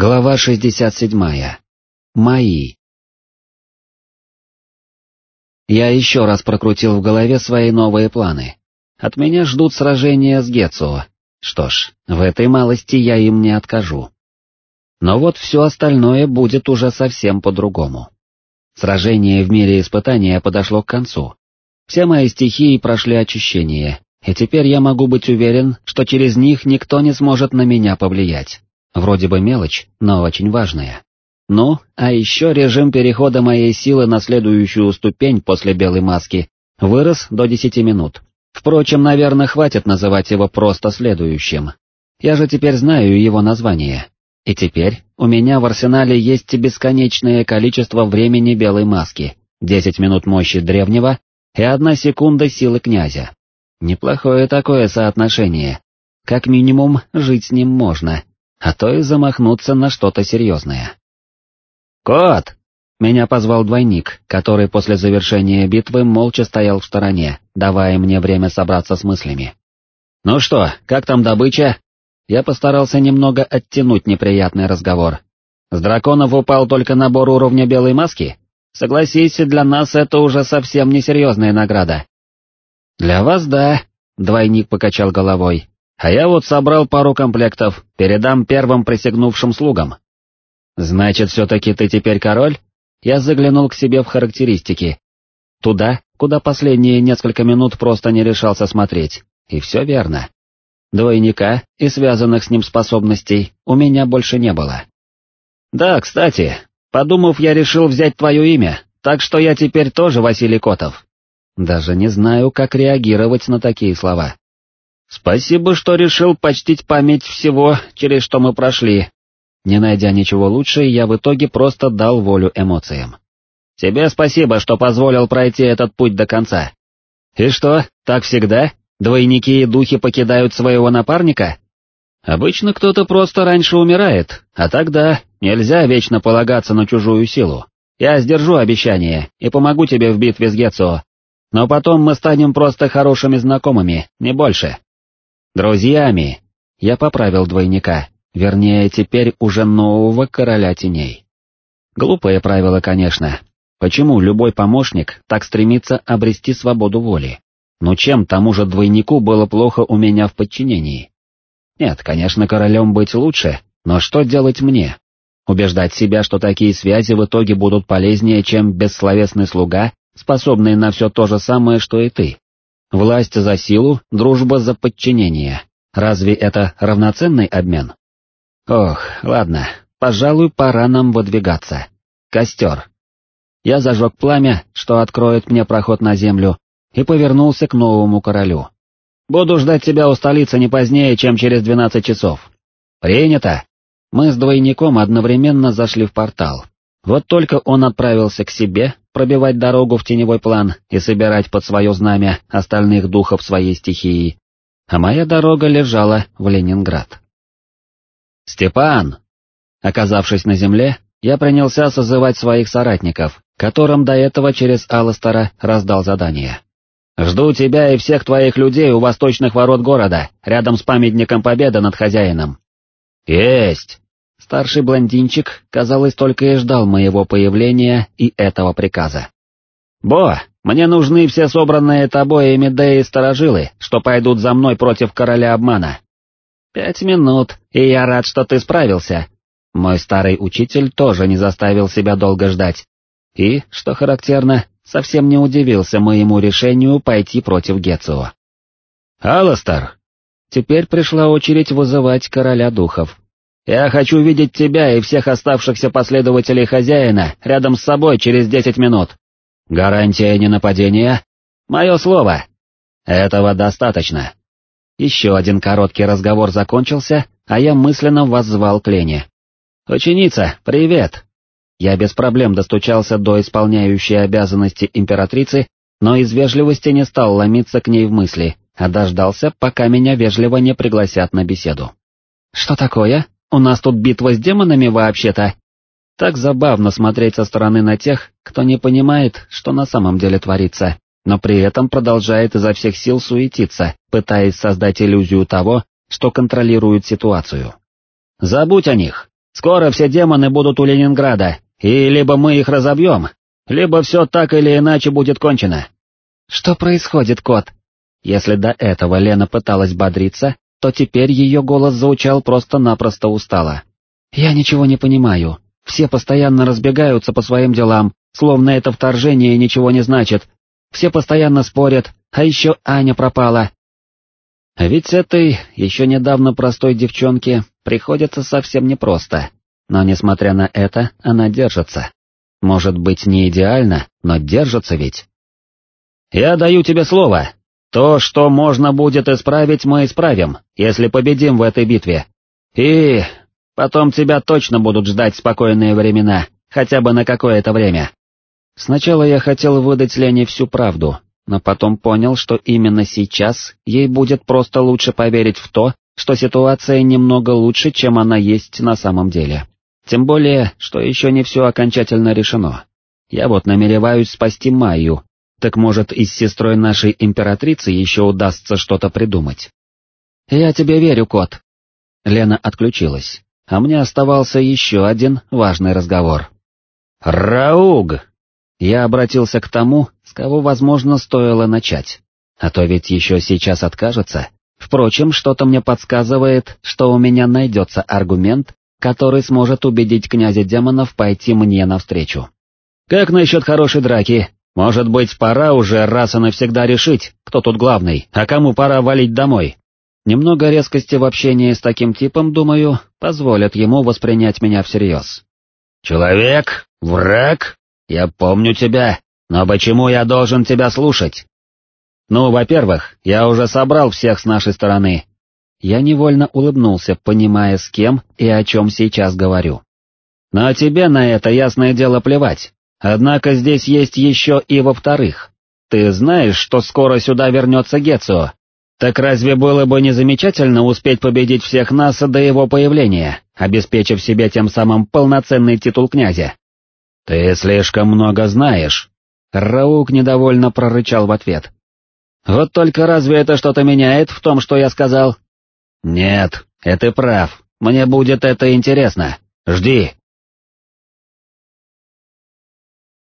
Глава 67. Мои. Я еще раз прокрутил в голове свои новые планы. От меня ждут сражения с Гетсуо. Что ж, в этой малости я им не откажу. Но вот все остальное будет уже совсем по-другому. Сражение в мире испытания подошло к концу. Все мои стихии прошли очищение, и теперь я могу быть уверен, что через них никто не сможет на меня повлиять. Вроде бы мелочь, но очень важная. Ну, а еще режим перехода моей силы на следующую ступень после белой маски вырос до 10 минут. Впрочем, наверное, хватит называть его просто следующим. Я же теперь знаю его название. И теперь у меня в арсенале есть бесконечное количество времени белой маски, 10 минут мощи древнего и одна секунда силы князя. Неплохое такое соотношение. Как минимум, жить с ним можно, а то и замахнуться на что-то серьезное. «Кот!» — меня позвал двойник, который после завершения битвы молча стоял в стороне, давая мне время собраться с мыслями. «Ну что, как там добыча?» Я постарался немного оттянуть неприятный разговор. «С драконов упал только набор уровня белой маски? Согласись, для нас это уже совсем несерьезная награда». «Для вас да», — двойник покачал головой, а я вот собрал пару комплектов, передам первым присягнувшим слугам. Значит, все-таки ты теперь король? Я заглянул к себе в характеристики. Туда, куда последние несколько минут просто не решался смотреть, и все верно. Двойника и связанных с ним способностей у меня больше не было. Да, кстати, подумав, я решил взять твое имя, так что я теперь тоже Василий Котов. Даже не знаю, как реагировать на такие слова. Спасибо, что решил почтить память всего, через что мы прошли. Не найдя ничего лучше, я в итоге просто дал волю эмоциям. Тебе спасибо, что позволил пройти этот путь до конца. И что, так всегда? Двойники и духи покидают своего напарника? Обычно кто-то просто раньше умирает, а тогда нельзя вечно полагаться на чужую силу. Я сдержу обещание и помогу тебе в битве с Гетсо. Но потом мы станем просто хорошими знакомыми, не больше. Друзьями! Я поправил двойника, вернее, теперь уже нового короля теней. Глупое правило, конечно. Почему любой помощник так стремится обрести свободу воли? Но чем тому же двойнику было плохо у меня в подчинении? Нет, конечно, королем быть лучше, но что делать мне? Убеждать себя, что такие связи в итоге будут полезнее, чем бессловесный слуга, способный на все то же самое, что и ты. Власть за силу, дружба за подчинение. Разве это равноценный обмен? Ох, ладно, пожалуй, пора нам выдвигаться. Костер. Я зажег пламя, что откроет мне проход на землю, и повернулся к новому королю. Буду ждать тебя у столицы не позднее, чем через двенадцать часов. Принято. Мы с двойником одновременно зашли в портал. Вот только он отправился к себе, пробивать дорогу в теневой план и собирать под свое знамя остальных духов своей стихии, а моя дорога лежала в Ленинград. «Степан!» Оказавшись на земле, я принялся созывать своих соратников, которым до этого через Алластера раздал задание. «Жду тебя и всех твоих людей у восточных ворот города, рядом с памятником Победы над хозяином». «Есть!» Старший блондинчик, казалось, только и ждал моего появления и этого приказа. «Бо, мне нужны все собранные тобой и Медеи сторожилы, что пойдут за мной против короля обмана». «Пять минут, и я рад, что ты справился». Мой старый учитель тоже не заставил себя долго ждать. И, что характерно, совсем не удивился моему решению пойти против Гецио. «Алластер!» Теперь пришла очередь вызывать короля духов. Я хочу видеть тебя и всех оставшихся последователей хозяина рядом с собой через десять минут. Гарантия ненападения? Мое слово. Этого достаточно. Еще один короткий разговор закончился, а я мысленно воззвал к Лене. «Ученица, привет!» Я без проблем достучался до исполняющей обязанности императрицы, но из вежливости не стал ломиться к ней в мысли, а дождался, пока меня вежливо не пригласят на беседу. «Что такое?» У нас тут битва с демонами вообще-то. Так забавно смотреть со стороны на тех, кто не понимает, что на самом деле творится, но при этом продолжает изо всех сил суетиться, пытаясь создать иллюзию того, что контролирует ситуацию. Забудь о них. Скоро все демоны будут у Ленинграда, и либо мы их разобьем, либо все так или иначе будет кончено. Что происходит, кот? Если до этого Лена пыталась бодриться, то теперь ее голос звучал просто-напросто устало. «Я ничего не понимаю. Все постоянно разбегаются по своим делам, словно это вторжение ничего не значит. Все постоянно спорят, а еще Аня пропала. А ведь этой, еще недавно простой девчонке, приходится совсем непросто. Но несмотря на это, она держится. Может быть не идеально, но держится ведь. «Я даю тебе слово. То, что можно будет исправить, мы исправим, если победим в этой битве. И потом тебя точно будут ждать спокойные времена, хотя бы на какое-то время». Сначала я хотел выдать Лене всю правду, но потом понял, что именно сейчас ей будет просто лучше поверить в то, что ситуация немного лучше, чем она есть на самом деле. Тем более, что еще не все окончательно решено. Я вот намереваюсь спасти Майю, так может и с сестрой нашей императрицы еще удастся что-то придумать. «Я тебе верю, кот». Лена отключилась, а мне оставался еще один важный разговор. «Рауг!» Я обратился к тому, с кого, возможно, стоило начать. А то ведь еще сейчас откажется. Впрочем, что-то мне подсказывает, что у меня найдется аргумент, который сможет убедить князя демонов пойти мне навстречу. «Как насчет хорошей драки? Может быть, пора уже раз и навсегда решить, кто тут главный, а кому пора валить домой?» Немного резкости в общении с таким типом, думаю, позволят ему воспринять меня всерьез. «Человек? Враг?» Я помню тебя, но почему я должен тебя слушать? Ну, во-первых, я уже собрал всех с нашей стороны. Я невольно улыбнулся, понимая, с кем и о чем сейчас говорю. Но тебе на это ясное дело плевать. Однако здесь есть еще и во-вторых. Ты знаешь, что скоро сюда вернется Гецио. Так разве было бы не замечательно успеть победить всех нас до его появления, обеспечив себе тем самым полноценный титул князя? «Ты слишком много знаешь», — Раук недовольно прорычал в ответ. «Вот только разве это что-то меняет в том, что я сказал?» «Нет, это прав, мне будет это интересно. Жди».